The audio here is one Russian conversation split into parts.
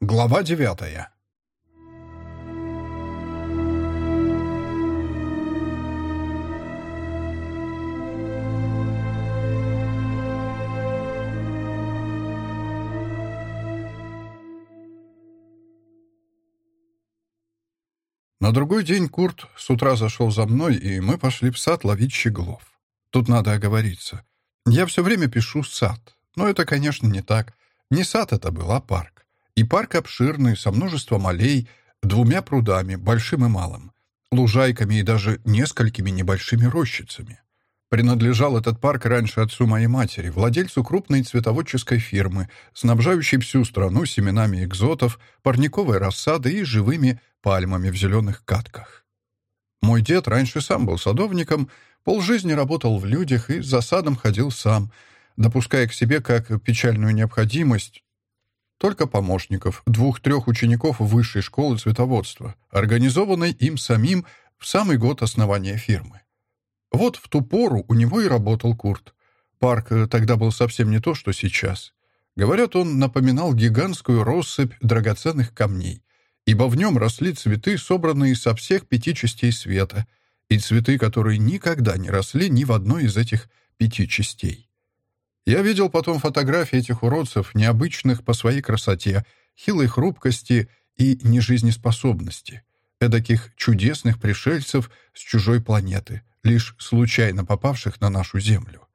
Глава девятая. На другой день Курт с утра зашел за мной, и мы пошли в сад ловить щеглов. Тут надо оговориться. Я все время пишу «сад», но это, конечно, не так. Не сад это был, а парк. И парк обширный, со множеством аллей, двумя прудами, большим и малым, лужайками и даже несколькими небольшими рощицами. Принадлежал этот парк раньше отцу моей матери, владельцу крупной цветоводческой фирмы, снабжающей всю страну семенами экзотов, парниковой рассады и живыми пальмами в зеленых катках. Мой дед раньше сам был садовником, полжизни работал в людях и за садом ходил сам, допуская к себе как печальную необходимость только помощников, двух-трех учеников высшей школы цветоводства, организованной им самим в самый год основания фирмы. Вот в ту пору у него и работал Курт. Парк э, тогда был совсем не то, что сейчас. Говорят, он напоминал гигантскую россыпь драгоценных камней, ибо в нем росли цветы, собранные со всех пяти частей света, и цветы, которые никогда не росли ни в одной из этих пяти частей. Я видел потом фотографии этих уродцев, необычных по своей красоте, хилой хрупкости и нежизнеспособности, эдаких чудесных пришельцев с чужой планеты, лишь случайно попавших на нашу Землю.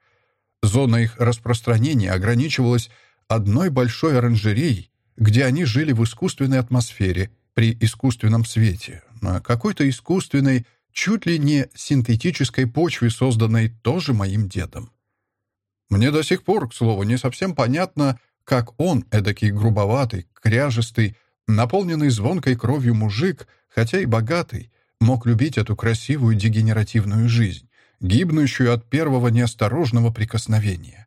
Зона их распространения ограничивалась одной большой оранжереей, где они жили в искусственной атмосфере, при искусственном свете, на какой-то искусственной, чуть ли не синтетической почве, созданной тоже моим дедом. Мне до сих пор, к слову, не совсем понятно, как он, эдакий грубоватый, кряжестый, наполненный звонкой кровью мужик, хотя и богатый, мог любить эту красивую дегенеративную жизнь, гибнущую от первого неосторожного прикосновения.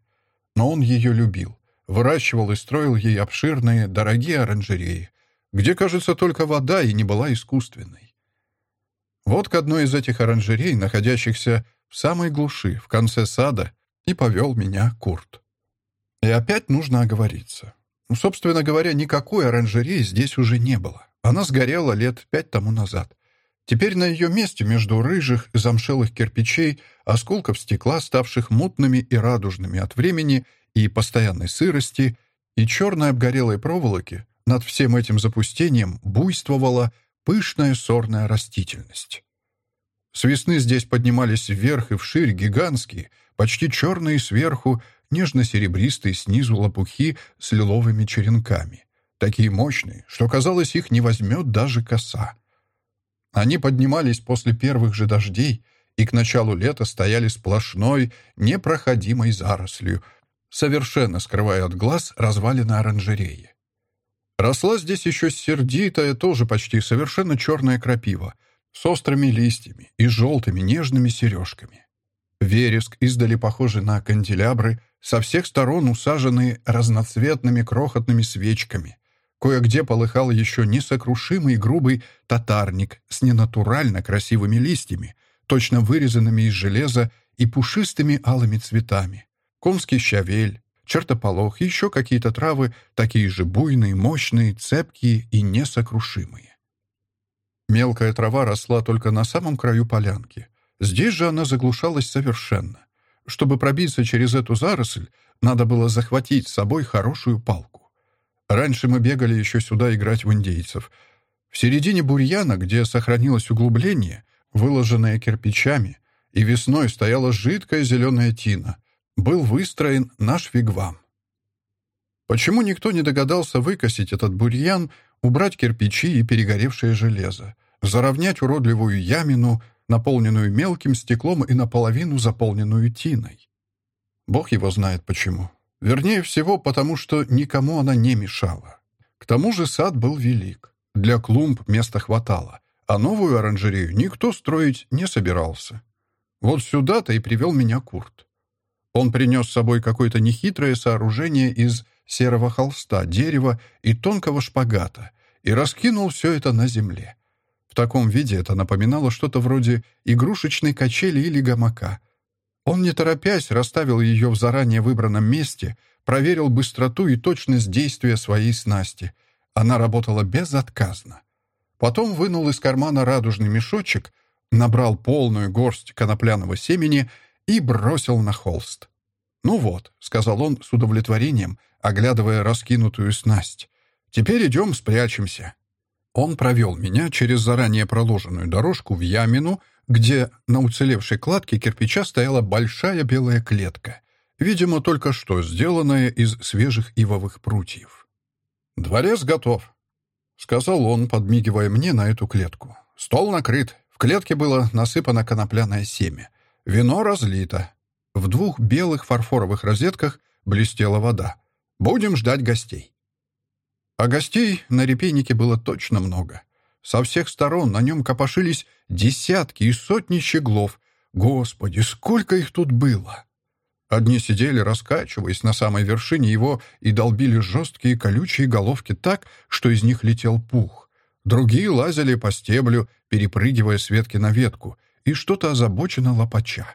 Но он ее любил, выращивал и строил ей обширные, дорогие оранжереи, где, кажется, только вода и не была искусственной. Вот к одной из этих оранжерей, находящихся в самой глуши, в конце сада, и повел меня Курт. И опять нужно оговориться. Ну, собственно говоря, никакой оранжереи здесь уже не было. Она сгорела лет пять тому назад. Теперь на ее месте между рыжих замшелых кирпичей, осколков стекла, ставших мутными и радужными от времени и постоянной сырости, и черной обгорелой проволоки, над всем этим запустением буйствовала пышная сорная растительность. С весны здесь поднимались вверх и вширь гигантские, почти черные сверху, нежно-серебристые снизу лопухи с лиловыми черенками. Такие мощные, что, казалось, их не возьмет даже коса. Они поднимались после первых же дождей и к началу лета стояли сплошной, непроходимой зарослью, совершенно скрывая от глаз развалины оранжереи. Росла здесь еще сердитая, тоже почти совершенно черная крапива, с острыми листьями и желтыми нежными сережками. Вереск, издали похожий на канделябры, со всех сторон усаженные разноцветными крохотными свечками. Кое-где полыхал еще несокрушимый грубый татарник с ненатурально красивыми листьями, точно вырезанными из железа и пушистыми алыми цветами. Конский щавель, чертополох и еще какие-то травы, такие же буйные, мощные, цепкие и несокрушимые. Мелкая трава росла только на самом краю полянки — Здесь же она заглушалась совершенно. Чтобы пробиться через эту заросль, надо было захватить с собой хорошую палку. Раньше мы бегали еще сюда играть в индейцев. В середине бурьяна, где сохранилось углубление, выложенное кирпичами, и весной стояла жидкая зеленая тина, был выстроен наш вигвам. Почему никто не догадался выкосить этот бурьян, убрать кирпичи и перегоревшее железо, заровнять уродливую ямину, наполненную мелким стеклом и наполовину заполненную тиной. Бог его знает почему. Вернее всего, потому что никому она не мешала. К тому же сад был велик. Для клумб места хватало, а новую оранжерею никто строить не собирался. Вот сюда-то и привел меня Курт. Он принес с собой какое-то нехитрое сооружение из серого холста, дерева и тонкого шпагата и раскинул все это на земле. Таком виде это напоминало что-то вроде игрушечной качели или гамака. Он, не торопясь, расставил ее в заранее выбранном месте, проверил быстроту и точность действия своей снасти, Она работала безотказно. Потом вынул из кармана радужный мешочек, набрал полную горсть конопляного семени и бросил на холст. «Ну вот», — сказал он с удовлетворением, оглядывая раскинутую снасть. «Теперь идем спрячемся». Он провел меня через заранее проложенную дорожку в Ямину, где на уцелевшей кладке кирпича стояла большая белая клетка, видимо, только что сделанная из свежих ивовых прутьев. «Дворец готов», — сказал он, подмигивая мне на эту клетку. «Стол накрыт. В клетке было насыпано конопляное семя. Вино разлито. В двух белых фарфоровых розетках блестела вода. Будем ждать гостей». А гостей на репейнике было точно много. Со всех сторон на нем копошились десятки и сотни щеглов. Господи, сколько их тут было! Одни сидели, раскачиваясь на самой вершине его, и долбили жесткие колючие головки так, что из них летел пух. Другие лазили по стеблю, перепрыгивая с ветки на ветку, и что-то озабоченно лопача.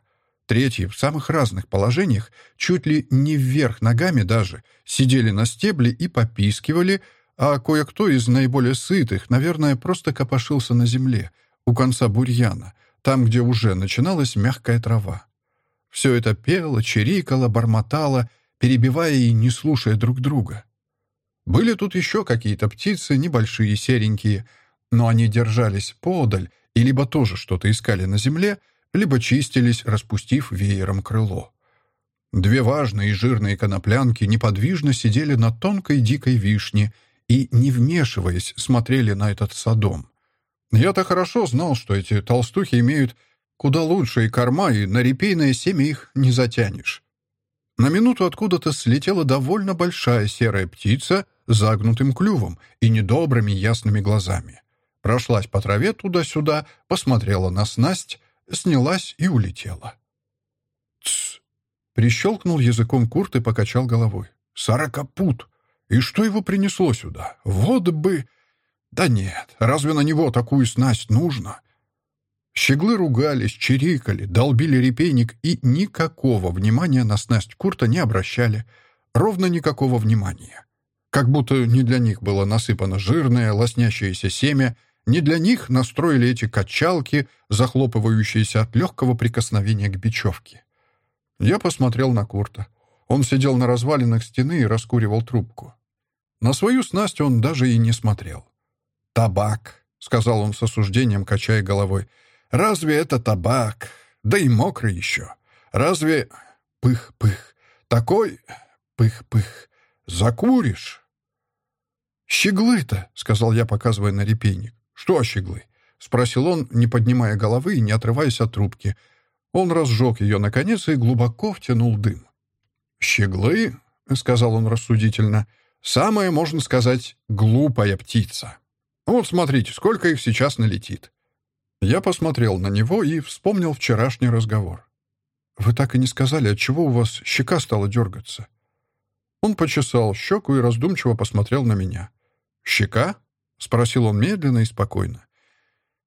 Третьи, в самых разных положениях, чуть ли не вверх ногами даже, сидели на стебле и попискивали, а кое-кто из наиболее сытых, наверное, просто копошился на земле, у конца бурьяна, там, где уже начиналась мягкая трава. Все это пело, чирикало, бормотало, перебивая и не слушая друг друга. Были тут еще какие-то птицы, небольшие, серенькие, но они держались подаль и либо тоже что-то искали на земле, либо чистились, распустив веером крыло. Две важные и жирные коноплянки неподвижно сидели на тонкой дикой вишне и, не вмешиваясь, смотрели на этот садом. Я-то хорошо знал, что эти толстухи имеют Куда лучше и корма, и на репейное семя их не затянешь. На минуту откуда-то слетела довольно большая серая птица с загнутым клювом и недобрыми ясными глазами. Прошлась по траве туда-сюда, посмотрела на снасть, снялась и улетела. «Тсс!» — прищелкнул языком Курт и покачал головой. «Сорокопут! И что его принесло сюда? Вот бы...» «Да нет, разве на него такую снасть нужно?» Щеглы ругались, чирикали, долбили репейник и никакого внимания на снасть Курта не обращали. Ровно никакого внимания. Как будто не для них было насыпано жирное, лоснящееся семя, не для них настроили эти качалки, захлопывающиеся от легкого прикосновения к бечевке. Я посмотрел на Курта. Он сидел на развалинах стены и раскуривал трубку. На свою снасть он даже и не смотрел. «Табак», — сказал он с осуждением, качая головой, — Разве это табак? Да и мокрый еще. Разве... Пых-пых. Такой... Пых-пых. Закуришь? «Щеглы-то», — сказал я, показывая на репейник. «Что щеглы?» — спросил он, не поднимая головы и не отрываясь от трубки. Он разжег ее, наконец, и глубоко втянул дым. «Щеглы», — сказал он рассудительно, — «самая, можно сказать, глупая птица. Вот смотрите, сколько их сейчас налетит. Я посмотрел на него и вспомнил вчерашний разговор. «Вы так и не сказали, от чего у вас щека стала дергаться?» Он почесал щеку и раздумчиво посмотрел на меня. «Щека?» — спросил он медленно и спокойно.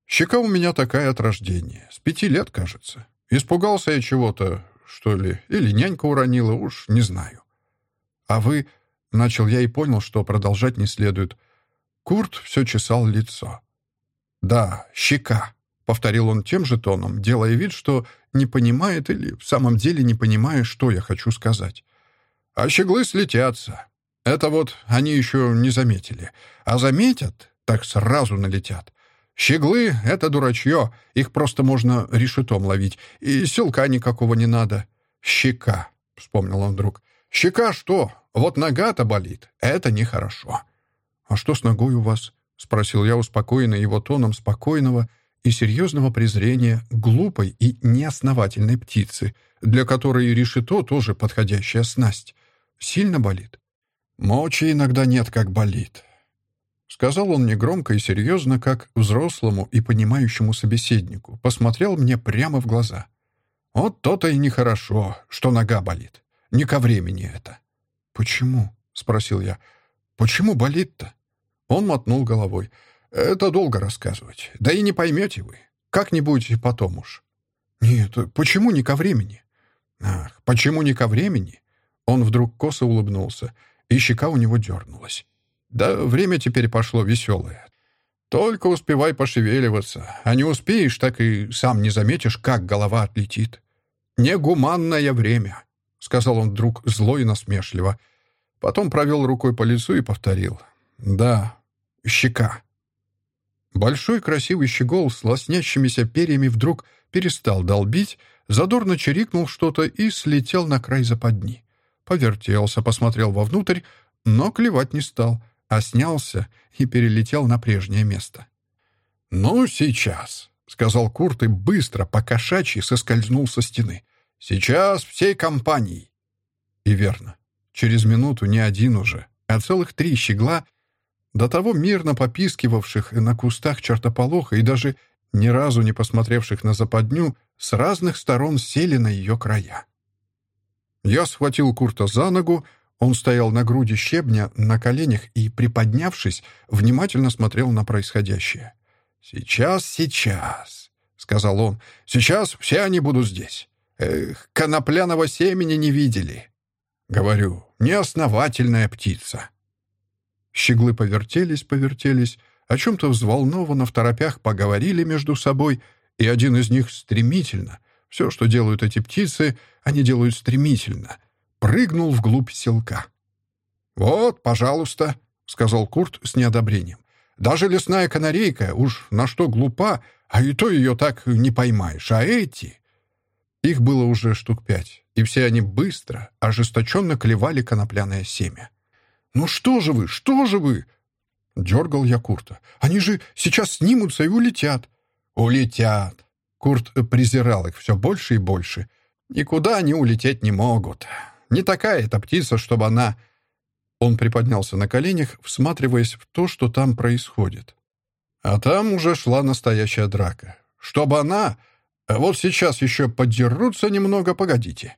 «Щека у меня такая от рождения. С пяти лет, кажется. Испугался я чего-то, что ли, или нянька уронила, уж не знаю». «А вы...» — начал я и понял, что продолжать не следует. Курт все чесал лицо. «Да, щека», — повторил он тем же тоном, делая вид, что не понимает или в самом деле не понимая, что я хочу сказать. «А щеглы слетятся. Это вот они еще не заметили. А заметят, так сразу налетят. Щеглы — это дурачье, их просто можно решетом ловить, и селка никакого не надо. Щека», — вспомнил он вдруг. «Щека что? Вот нога-то болит. Это нехорошо». «А что с ногой у вас?» — спросил я успокоенный его тоном спокойного, — и серьезного презрения глупой и неосновательной птицы, для которой решето тоже подходящая снасть. Сильно болит? Мочи иногда нет, как болит. Сказал он негромко и серьезно, как взрослому и понимающему собеседнику. Посмотрел мне прямо в глаза. Вот то-то и нехорошо, что нога болит. Не ко времени это. «Почему?» — спросил я. «Почему болит-то?» Он мотнул головой. Это долго рассказывать. Да и не поймете вы. Как-нибудь потом уж. Нет, почему не ко времени? Ах, почему не ко времени? Он вдруг косо улыбнулся, и щека у него дернулась. Да время теперь пошло веселое. Только успевай пошевеливаться, а не успеешь, так и сам не заметишь, как голова отлетит. Негуманное время, — сказал он вдруг зло и насмешливо. Потом провел рукой по лицу и повторил. Да, щека. Большой красивый щегол с лоснящимися перьями вдруг перестал долбить, задорно чирикнул что-то и слетел на край западни. Повертелся, посмотрел вовнутрь, но клевать не стал, а снялся и перелетел на прежнее место. «Ну, сейчас», — сказал Курт и быстро, по соскользнул со стены. «Сейчас всей компанией». И верно. Через минуту не один уже, а целых три щегла до того мирно попискивавших на кустах чертополоха и даже ни разу не посмотревших на западню, с разных сторон сели на ее края. Я схватил Курта за ногу, он стоял на груди щебня, на коленях и, приподнявшись, внимательно смотрел на происходящее. «Сейчас, сейчас», — сказал он, — «сейчас все они будут здесь. Эх, конопляного семени не видели». Говорю, неосновательная птица. Щеглы повертелись, повертелись, о чем-то взволнованно в торопях поговорили между собой, и один из них стремительно, все, что делают эти птицы, они делают стремительно, прыгнул вглубь селка. «Вот, пожалуйста», — сказал Курт с неодобрением. «Даже лесная канарейка уж на что глупа, а и то ее так не поймаешь. А эти...» Их было уже штук пять, и все они быстро, ожесточенно клевали конопляное семя. «Ну что же вы, что же вы?» Дергал я Курта. «Они же сейчас снимутся и улетят». «Улетят!» Курт презирал их все больше и больше. «Никуда они улететь не могут. Не такая эта птица, чтобы она...» Он приподнялся на коленях, всматриваясь в то, что там происходит. А там уже шла настоящая драка. «Чтобы она...» Вот сейчас еще поддерутся немного, погодите.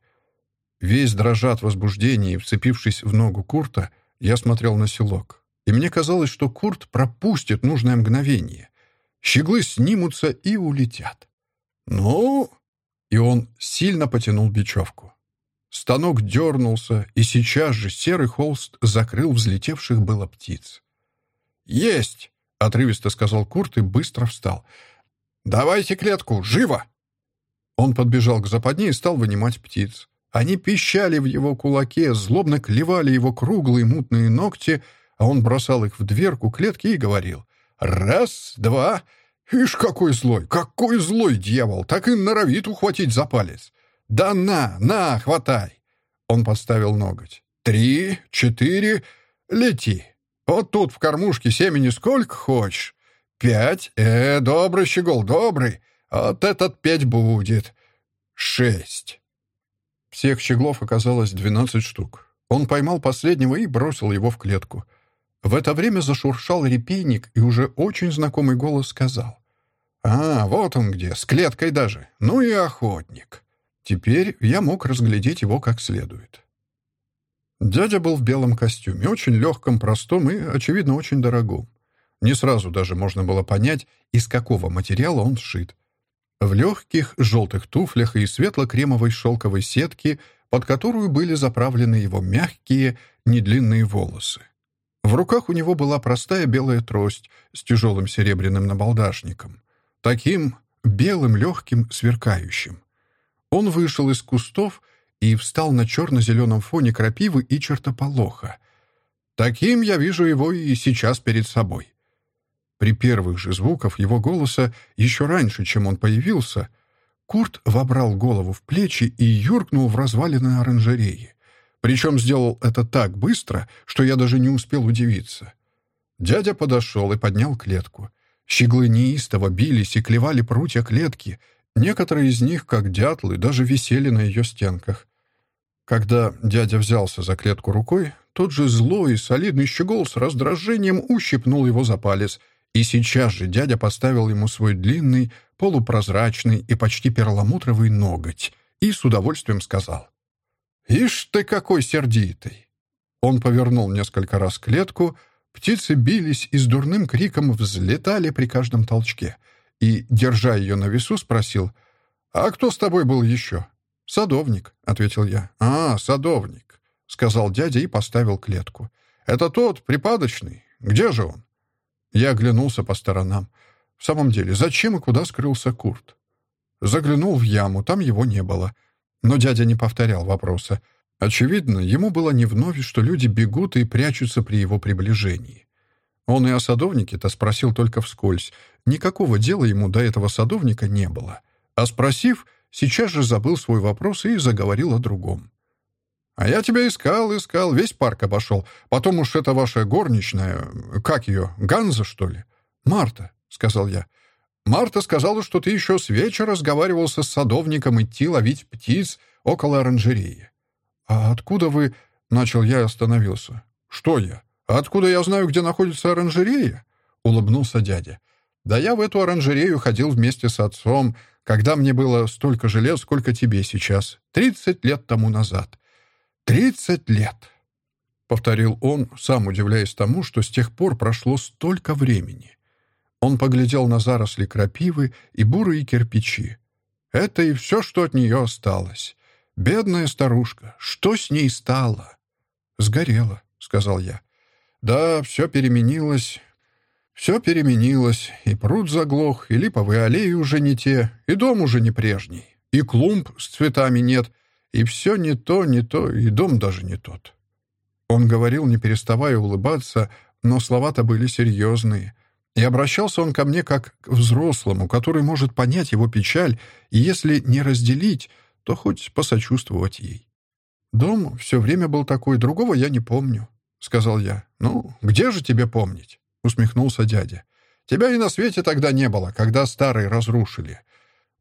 Весь дрожа от возбуждения и вцепившись в ногу Курта, я смотрел на селок, и мне казалось, что Курт пропустит нужное мгновение. Щеглы снимутся и улетят. «Ну...» И он сильно потянул бечевку. Станок дернулся, и сейчас же серый холст закрыл взлетевших было птиц. «Есть!» — отрывисто сказал Курт и быстро встал. «Давайте клетку! Живо!» Он подбежал к западне и стал вынимать птиц. Они пищали в его кулаке, злобно клевали его круглые мутные ногти, а он бросал их в дверку клетки и говорил «Раз, два...» «Ишь, какой злой! Какой злой дьявол! Так и норовит ухватить за палец! Да на, на, хватай!» Он подставил ноготь. «Три, четыре... Лети! Вот тут в кормушке семени сколько хочешь. Пять... Э, добрый щегол, добрый! Вот этот пять будет. Шесть...» Всех щеглов оказалось двенадцать штук. Он поймал последнего и бросил его в клетку. В это время зашуршал репейник, и уже очень знакомый голос сказал. «А, вот он где, с клеткой даже. Ну и охотник». Теперь я мог разглядеть его как следует. Дядя был в белом костюме, очень легком, простом и, очевидно, очень дорогом. Не сразу даже можно было понять, из какого материала он сшит. В легких желтых туфлях и светло-кремовой шелковой сетке, под которую были заправлены его мягкие, недлинные волосы. В руках у него была простая белая трость с тяжелым серебряным набалдашником. Таким белым, легким, сверкающим. Он вышел из кустов и встал на черно-зеленом фоне крапивы и чертополоха. Таким я вижу его и сейчас перед собой. При первых же звуках его голоса, еще раньше, чем он появился, Курт вобрал голову в плечи и юркнул в развалины оранжереи. Причем сделал это так быстро, что я даже не успел удивиться. Дядя подошел и поднял клетку. Щеглы неистово бились и клевали прутья клетки. Некоторые из них, как дятлы, даже висели на ее стенках. Когда дядя взялся за клетку рукой, тот же злой, солидный щегол с раздражением ущипнул его за палец — и сейчас же дядя поставил ему свой длинный, полупрозрачный и почти перламутровый ноготь и с удовольствием сказал. «Ишь ты какой сердитый!» Он повернул несколько раз клетку, птицы бились и с дурным криком взлетали при каждом толчке, и, держа ее на весу, спросил, «А кто с тобой был еще?» «Садовник», — ответил я. «А, садовник», — сказал дядя и поставил клетку. Это тот, припадочный. Где же он?» Я оглянулся по сторонам. В самом деле, зачем и куда скрылся Курт? Заглянул в яму, там его не было. Но дядя не повторял вопроса. Очевидно, ему было не вновь, что люди бегут и прячутся при его приближении. Он и о садовнике-то спросил только вскользь. Никакого дела ему до этого садовника не было. А спросив, сейчас же забыл свой вопрос и заговорил о другом. «А я тебя искал, искал, весь парк обошел. Потом уж это ваша горничная, как ее, Ганза, что ли?» «Марта», — сказал я. «Марта сказала, что ты еще с вечера разговаривался с садовником идти ловить птиц около оранжереи». «А откуда вы...» — начал я и остановился. «Что я? откуда я знаю, где находится оранжерея?» — улыбнулся дядя. «Да я в эту оранжерею ходил вместе с отцом, когда мне было столько же лет, сколько тебе сейчас, тридцать лет тому назад. Тридцать лет!» — повторил он, сам удивляясь тому, что с тех пор прошло столько времени. Он поглядел на заросли крапивы и бурые кирпичи. Это и все, что от нее осталось. Бедная старушка, что с ней стало? Сгорела, сказал я. Да, все переменилось. Все переменилось. И пруд заглох, и липовые аллеи уже не те, и дом уже не прежний, и клумб с цветами нет, и все не то, не то, и дом даже не тот. Он говорил, не переставая улыбаться, но слова-то были серьезные. И обращался он ко мне как к взрослому, который может понять его печаль, и если не разделить, то хоть посочувствовать ей. «Дом все время был такой, другого я не помню», — сказал я. «Ну, где же тебе помнить?» — усмехнулся дядя. «Тебя и на свете тогда не было, когда старый разрушили.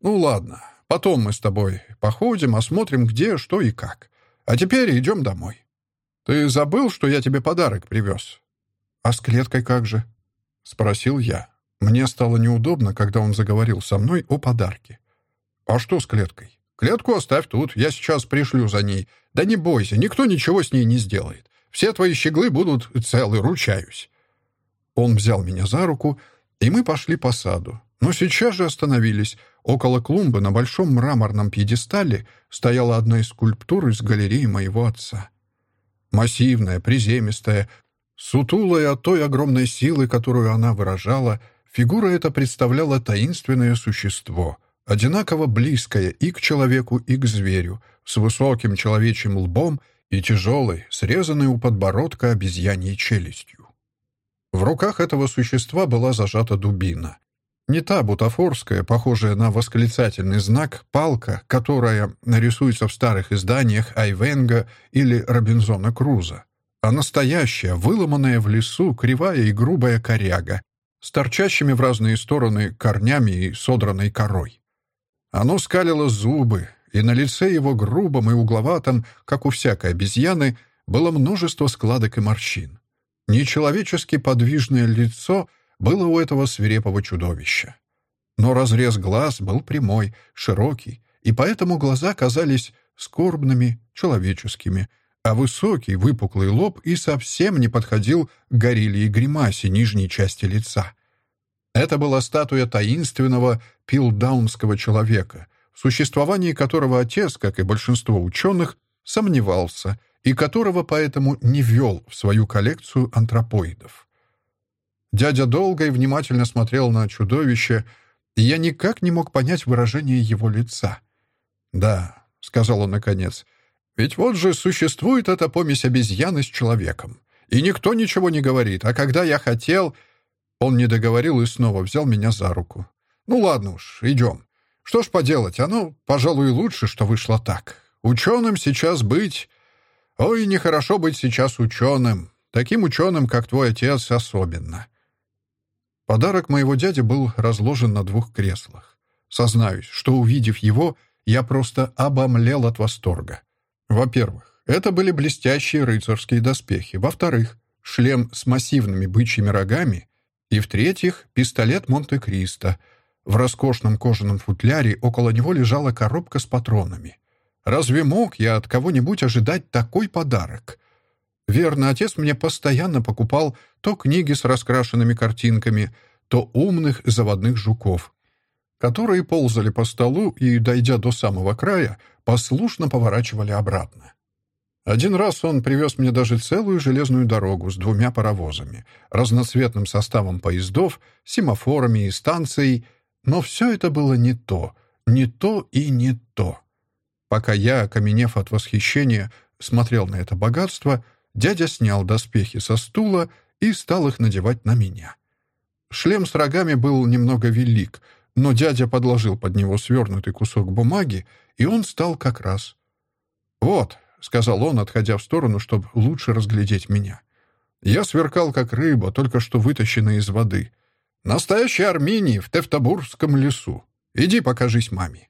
Ну, ладно, потом мы с тобой походим, осмотрим, где, что и как. А теперь идем домой. Ты забыл, что я тебе подарок привез?» «А с клеткой как же?» — спросил я. Мне стало неудобно, когда он заговорил со мной о подарке. «А что с клеткой?» Клетку оставь тут, я сейчас пришлю за ней. Да не бойся, никто ничего с ней не сделает. Все твои щеглы будут целы, ручаюсь». Он взял меня за руку, и мы пошли по саду. Но сейчас же остановились. Около клумбы на большом мраморном пьедестале стояла одна из скульптур из галереи моего отца. Массивная, приземистая, сутулая от той огромной силы, которую она выражала, фигура эта представляла таинственное существо — одинаково близкое и к человеку, и к зверю, с высоким человечьим лбом и тяжелой, срезанной у подбородка обезьяньей челюстью. В руках этого существа была зажата дубина. Не та бутафорская, похожая на восклицательный знак, палка, которая нарисуется в старых изданиях Айвенга или Робинзона Круза, а настоящая, выломанная в лесу, кривая и грубая коряга, с торчащими в разные стороны корнями и содранной корой. Оно скалило зубы, и на лице его грубом и угловатом, как у всякой обезьяны, было множество складок и морщин. Нечеловечески подвижное лицо было у этого свирепого чудовища. Но разрез глаз был прямой, широкий, и поэтому глаза казались скорбными, человеческими, а высокий, выпуклый лоб и совсем не подходил к горилле и гримасе нижней части лица — это была статуя таинственного пилдаунского человека, в существовании которого отец, как и большинство ученых, сомневался и которого поэтому не ввел в свою коллекцию антропоидов. Дядя долго и внимательно смотрел на чудовище, и я никак не мог понять выражение его лица. «Да», — сказал он наконец, — «ведь вот же существует эта помесь обезьяны с человеком, и никто ничего не говорит, а когда я хотел...» Он не договорил и снова взял меня за руку. «Ну ладно уж, идем. Что ж поделать, оно, пожалуй, лучше, что вышло так. Ученым сейчас быть... Ой, нехорошо быть сейчас ученым. Таким ученым, как твой отец, особенно». Подарок моего дяди был разложен на двух креслах. Сознаюсь, что, увидев его, я просто обомлел от восторга. Во-первых, это были блестящие рыцарские доспехи. Во-вторых, шлем с массивными бычьими рогами и, в-третьих, пистолет Монте-Кристо. В роскошном кожаном футляре около него лежала коробка с патронами. Разве мог я от кого-нибудь ожидать такой подарок? Верно, отец мне постоянно покупал то книги с раскрашенными картинками, то умных заводных жуков, которые ползали по столу и, дойдя до самого края, послушно поворачивали обратно. Один раз он привез мне даже целую железную дорогу с двумя паровозами, разноцветным составом поездов, семафорами и станцией, но все это было не то, не то и не то. Пока я, окаменев от восхищения, смотрел на это богатство, дядя снял доспехи со стула и стал их надевать на меня. Шлем с рогами был немного велик, но дядя подложил под него свернутый кусок бумаги, и он стал как раз. «Вот», — сказал он, отходя в сторону, чтобы лучше разглядеть меня. Я сверкал, как рыба, только что вытащенная из воды. Настоящий Армении в Тевтобурском лесу. Иди покажись маме.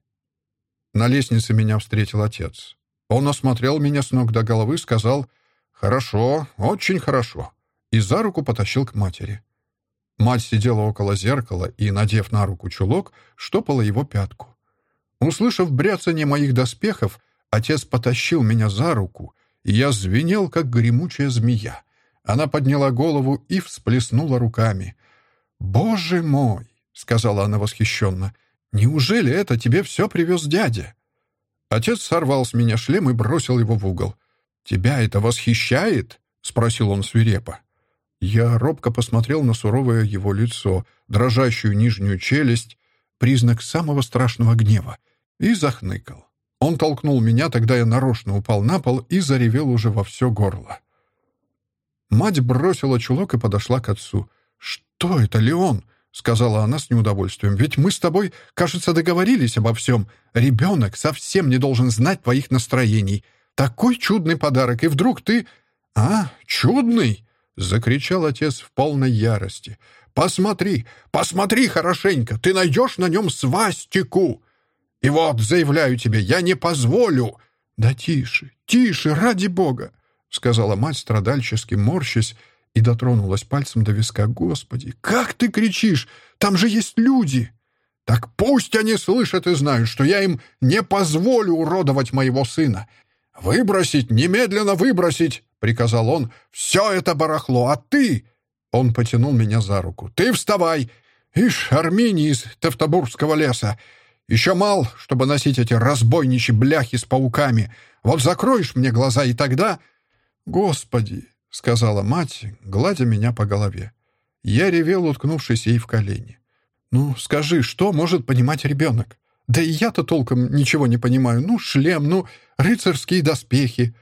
На лестнице меня встретил отец. Он осмотрел меня с ног до головы, сказал «Хорошо, очень хорошо», и за руку потащил к матери. Мать сидела около зеркала и, надев на руку чулок, штопала его пятку. Услышав бряцание моих доспехов, отец потащил меня за руку, и я звенел, как гремучая змея. Она подняла голову и всплеснула руками. «Боже мой!» — сказала она восхищенно. «Неужели это тебе все привез дядя?» Отец сорвал с меня шлем и бросил его в угол. «Тебя это восхищает?» — спросил он свирепо. Я робко посмотрел на суровое его лицо, дрожащую нижнюю челюсть, признак самого страшного гнева, и захныкал. Он толкнул меня, тогда я нарочно упал на пол и заревел уже во все горло. Мать бросила чулок и подошла к отцу. «Что это, Леон?» — сказала она с неудовольствием. «Ведь мы с тобой, кажется, договорились обо всем. Ребенок совсем не должен знать твоих настроений. Такой чудный подарок, и вдруг ты...» «А, чудный!» — закричал отец в полной ярости. «Посмотри, посмотри хорошенько, ты найдешь на нем свастику! И вот, заявляю тебе, я не позволю!» «Да тише, тише, ради бога!» — сказала мать, страдальчески морщась, и дотронулась пальцем до виска. «Господи, как ты кричишь! Там же есть люди!» «Так пусть они слышат и знают, что я им не позволю уродовать моего сына! Выбросить, немедленно выбросить! приказал он. «Все это барахло, а ты...» Он потянул меня за руку. «Ты вставай! Ишь, Армини из Тевтобурского леса! Еще мал, чтобы носить эти разбойничьи бляхи с пауками. Вот закроешь мне глаза, и тогда...» «Господи!» — сказала мать, гладя меня по голове. Я ревел, уткнувшись ей в колени. «Ну, скажи, что может понимать ребенок? Да и я-то толком ничего не понимаю. Ну, шлем, ну, рыцарские доспехи.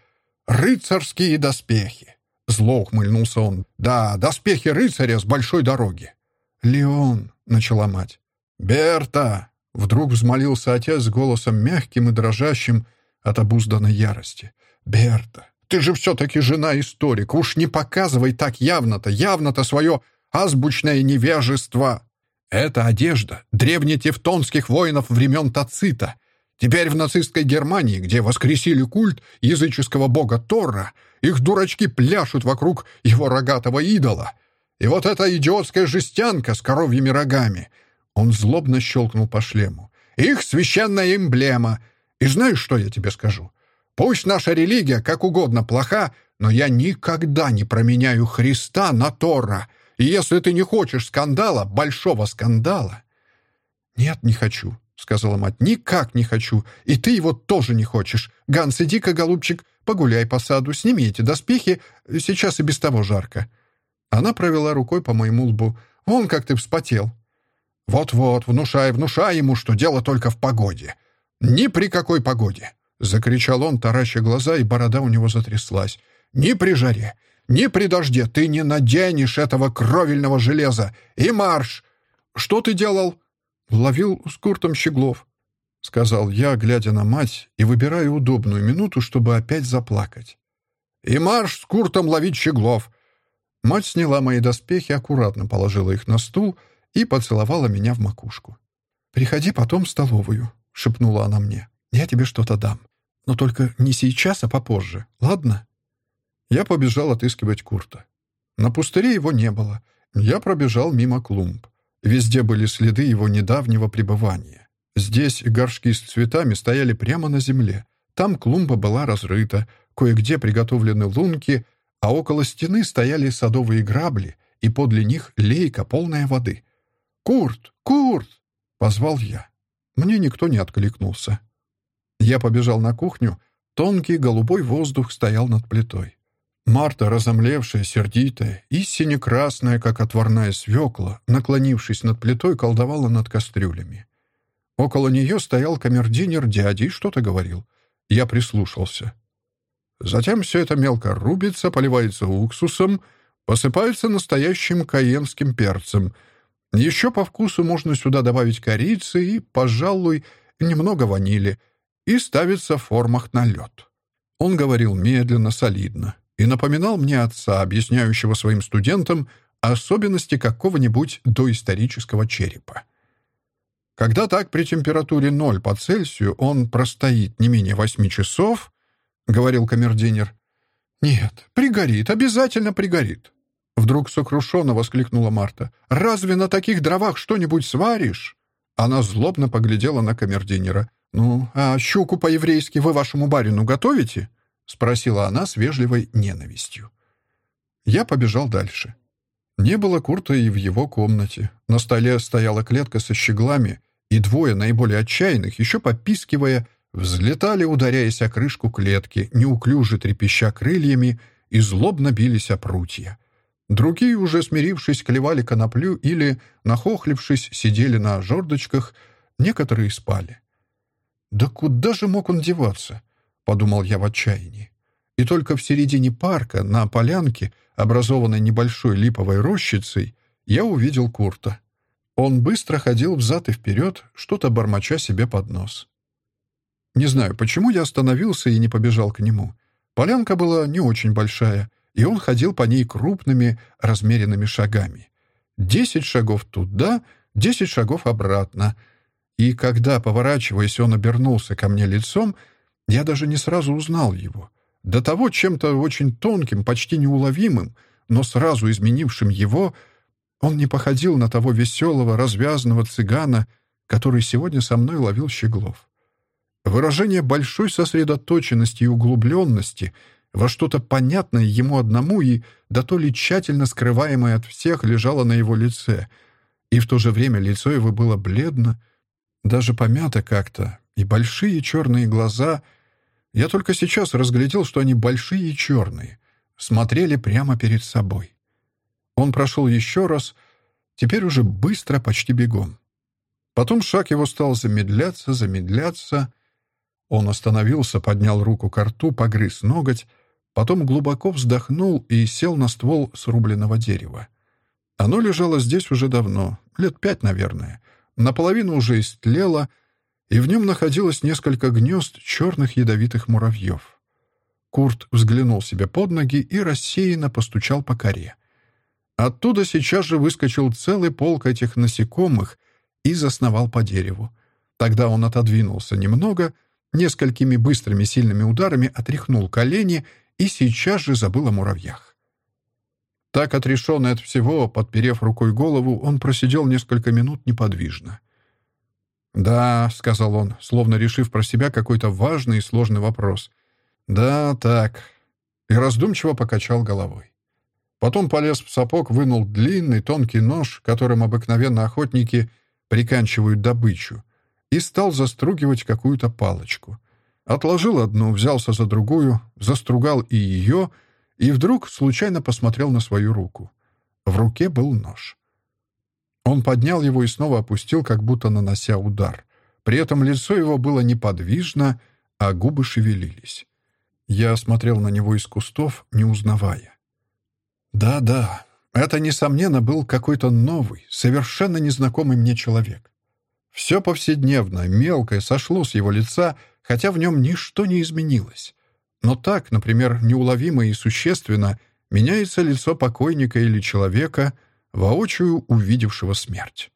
«Рыцарские доспехи!» Зло ухмыльнулся он. «Да, доспехи рыцаря с большой дороги!» «Леон!» — начала мать. «Берта!» — вдруг взмолился отец голосом мягким и дрожащим от обузданной ярости. «Берта, ты же все-таки жена-историк. Уж не показывай так явно-то, явно-то свое азбучное невежество. Это одежда древнетевтонских воинов времен Тацита. Теперь в нацистской Германии, где воскресили культ языческого бога Торра, их дурачки пляшут вокруг его рогатого идола. И вот эта идиотская жестянка с коровьими рогами. Он злобно щелкнул по шлему. Их священная эмблема. И знаешь, что я тебе скажу? Пусть наша религия как угодно плоха, но я никогда не променяю Христа на Торра. И если ты не хочешь скандала, большого скандала... Нет, не хочу. — сказала мать. «Никак не хочу. И ты его тоже не хочешь. Ганс, иди-ка, голубчик, погуляй по саду, сними эти доспехи. Сейчас и без того жарко». Она провела рукой по моему лбу. «Вон как ты вспотел». «Вот-вот, внушай, внушай ему, что дело только в погоде». «Ни при какой погоде!» — закричал он, тараща глаза, и борода у него затряслась. «Ни при жаре, ни при дожде ты не наденешь этого кровельного железа! И марш!» «Что ты делал?» «Ловил с Куртом Щеглов», — сказал я, глядя на мать и выбирая удобную минуту, чтобы опять заплакать. «И марш с Куртом ловить Щеглов!» Мать сняла мои доспехи, аккуратно положила их на стул и поцеловала меня в макушку. «Приходи потом в столовую», — шепнула она мне. «Я тебе что-то дам. Но только не сейчас, а попозже. Ладно?» Я побежал отыскивать Курта. На пустыре его не было. Я пробежал мимо клумб. Везде были следы его недавнего пребывания. Здесь горшки с цветами стояли прямо на земле. Там клумба была разрыта, кое-где приготовлены лунки, а около стены стояли садовые грабли, и подле них лейка, полная воды. «Курт! Курт!» — позвал я. Мне никто не откликнулся. Я побежал на кухню. Тонкий голубой воздух стоял над плитой. Марта, разомлевшая, сердитая и синекрасная, как отварная свекла, наклонившись над плитой, колдовала над кастрюлями. Около нее стоял камердинер дяди и что-то говорил. Я прислушался. Затем все это мелко рубится, поливается уксусом, посыпается настоящим каенским перцем. Еще по вкусу можно сюда добавить корицы и, пожалуй, немного ванили, и ставится в формах на лед. Он говорил медленно, солидно и напоминал мне отца, объясняющего своим студентам особенности какого-нибудь доисторического черепа. Когда так при температуре 0 по Цельсию он простоит не менее 8 часов, — говорил камердинер. «Нет, пригорит, обязательно пригорит!» Вдруг сокрушенно воскликнула Марта. «Разве на таких дровах что-нибудь сваришь?» Она злобно поглядела на камердинера. «Ну, а щуку по-еврейски вы вашему барину готовите?» Спросила она с вежливой ненавистью. Я побежал дальше. Не было Курта и в его комнате. На столе стояла клетка со щеглами, и двое наиболее отчаянных, еще попискивая, Взлетали, ударяясь о крышку клетки, неуклюже трепеща крыльями, и злобно бились о прутья. Другие, уже смирившись, клевали коноплю или, нахохлившись, сидели на жердочках, некоторые спали. «Да куда же мог он деваться?» — подумал я в отчаянии. И только в середине парка, на полянке, образованной небольшой липовой рощицей, я увидел Курта. Он быстро ходил взад и вперед, что-то бормоча себе под нос. Не знаю, почему я остановился и не побежал к нему. Полянка была не очень большая, и он ходил по ней крупными, размеренными шагами. Десять шагов туда, десять шагов обратно. И когда, поворачиваясь, он обернулся ко мне лицом, я даже не сразу узнал его. До того чем-то очень тонким, почти неуловимым, но сразу изменившим его, он не походил на того веселого, развязанного цыгана, который сегодня со мной ловил Щеглов. Выражение большой сосредоточенности и углубленности во что-то понятное ему одному и да то ли тщательно скрываемое от всех лежало на его лице, и в то же время лицо его было бледно, даже помято как-то, и большие черные глаза... Я только сейчас разглядел, что они большие и черные, смотрели прямо перед собой. Он прошел еще раз, теперь уже быстро, почти бегом. Потом шаг его стал замедляться, замедляться, он остановился, поднял руку к рту, погрыз ноготь, потом глубоко вздохнул и сел на ствол срубленного дерева. Оно лежало здесь уже давно, лет пять, наверное. Наполовину уже истлело, и в нем находилось несколько гнезд черных ядовитых муравьев. Курт взглянул себе под ноги и рассеянно постучал по коре. Оттуда сейчас же выскочил целый полк этих насекомых и засновал по дереву. Тогда он отодвинулся немного — несколькими быстрыми сильными ударами отряхнул колени и сейчас же забыл о муравьях. Так, отрешенный от всего, подперев рукой голову, он просидел несколько минут неподвижно. «Да», — сказал он, словно решив про себя какой-то важный и сложный вопрос. «Да, так». И раздумчиво покачал головой. Потом полез в сапог, вынул длинный тонкий нож, которым обыкновенно охотники приканчивают добычу, и стал застругивать какую-то палочку. Отложил одну, взялся за другую, застругал и ее, и вдруг случайно посмотрел на свою руку. В руке был нож. Он поднял его и снова опустил, как будто нанося удар. При этом лицо его было неподвижно, а губы шевелились. Я смотрел на него из кустов, не узнавая. Да-да, это, несомненно, был какой-то новый, совершенно незнакомый мне человек. Все повседневное, мелкое сошло с его лица, хотя в нем ничто не изменилось. Но так, например, неуловимо и существенно меняется лицо покойника или человека, воочию увидевшего смерть.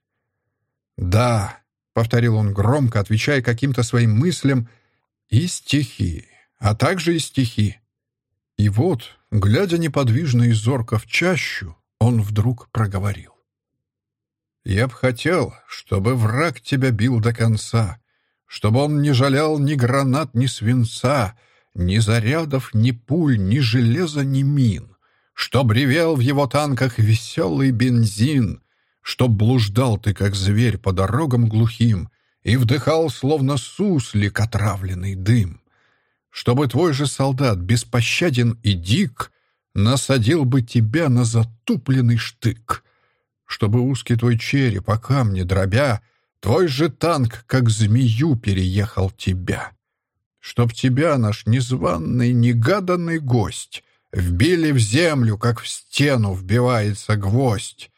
«Да», — повторил он громко, отвечая каким-то своим мыслям, — «и стихи, а также и стихи». И вот, глядя неподвижно и зорко в чащу, он вдруг проговорил. Я б хотел, чтобы враг тебя бил до конца, чтобы он не жалел ни гранат, ни свинца, ни зарядов, ни пуль, ни железа, ни мин, чтоб ревел в его танках веселый бензин, чтоб блуждал ты, как зверь, по дорогам глухим и вдыхал, словно суслик, отравленный дым, чтобы твой же солдат, беспощаден и дик, насадил бы тебя на затупленный штык, чтобы узкий твой череп, по камне дробя, твой же танк, как змею, переехал тебя. Чтоб тебя, наш незваный, негаданный гость, вбили в землю, как в стену вбивается гвоздь.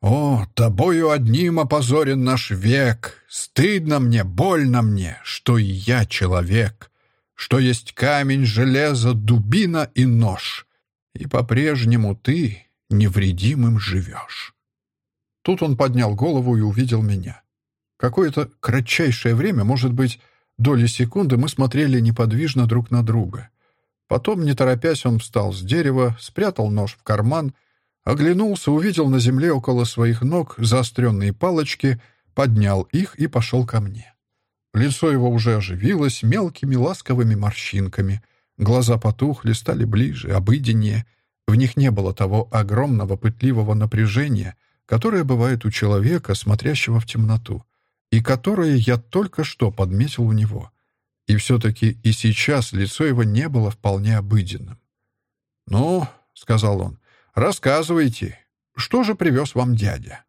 О, тобою одним опозорен наш век, стыдно мне, больно мне, что и я человек, что есть камень, железо, дубина и нож, и по-прежнему ты невредимым живешь. Тут он поднял голову и увидел меня. Какое-то кратчайшее время, может быть, доли секунды, мы смотрели неподвижно друг на друга. Потом, не торопясь, он встал с дерева, спрятал нож в карман, оглянулся, увидел на земле около своих ног заостренные палочки, поднял их и пошел ко мне. Лицо его уже оживилось мелкими ласковыми морщинками. Глаза потухли, стали ближе, обыденнее. В них не было того огромного пытливого напряжения, которое бывает у человека, смотрящего в темноту, и которое я только что подметил у него. И все-таки и сейчас лицо его не было вполне обыденным. «Ну, — сказал он, — рассказывайте, что же привез вам дядя?»